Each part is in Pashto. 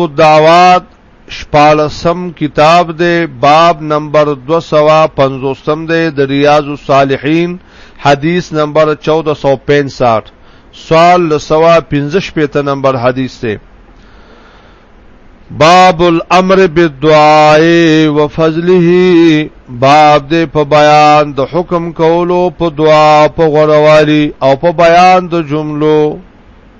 الدعوات شپاړسم کتاب دے باب نمبر دو سوا پنزوستم دے د ریاض الصالحین حدیث نمبر چودہ سو پین ساٹ سوال لسوا پنزش پیتا نمبر حدیث دے باب الامر بالدعاء وفضله باب دې په بیان د حکم کولو په دعا په غوړوالي او په بیان د جملو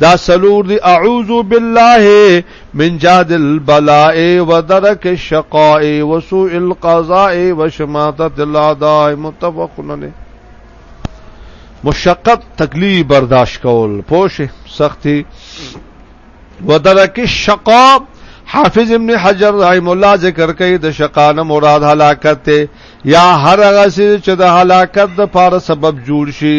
دا سلور دی اعوذ بالله من جاد البلاء ودرك الشقاء وسوء القضاء وشماتة العداء متفق علیه مشقت تکلیف برداشت کول پوش سختی ودرک الشقاء حافظ ابن حجر رحم الله ذکر کوي د شقانه مراد هلاکت ته یا هر هغه چې د هلاکت د پاره سبب جوړ شي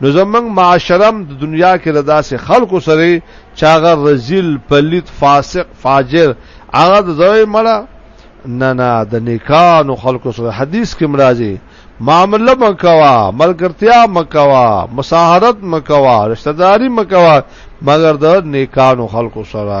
نو زمنګ معاشرم د دنیا کې د داسې خلکو سره چاغه رزیل پلیت فاسق فاجر هغه د زوی مړه نه نه د نیکانو خلکو سره حدیث کې مرাজি معامله مکوا ملګرتیا مکوا مساهرت مکوا رشتہ داری مکوا مگر د نیکانو خلکو سره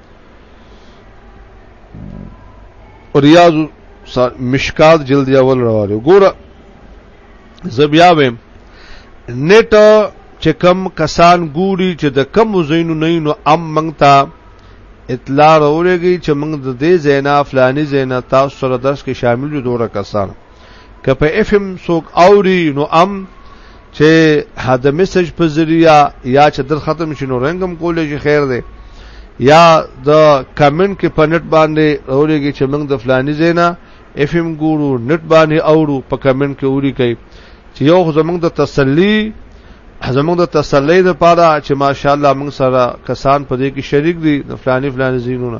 ریاض مشکات جلد اول راوړو ګوره زبیا ویم نیټ چې کم کسان ګوري چې د کم زینو نه نو ام منګتا اطلاع راولېږي چې موږ د دې زینا فلاني زینا تاسو سره درس کې شامل یو دوره کسان که په اف ام څوک اوري نو ام چې د میسج په ذریعہ یا چې در ختم شي نو رنګم کولې چې خیر دی یا د کمنټ کې په نت باندې اوريږي چې موږ د فلاني زینا اف ام ګورو نت باندې اورو په کمنټ کې اوري کوي چې یو زمنګ د تسلی زمنګ د تسلی د پاره چې ماشاءالله موږ سره کسان په دې کې شریک دي د فلاني فلاني زینونه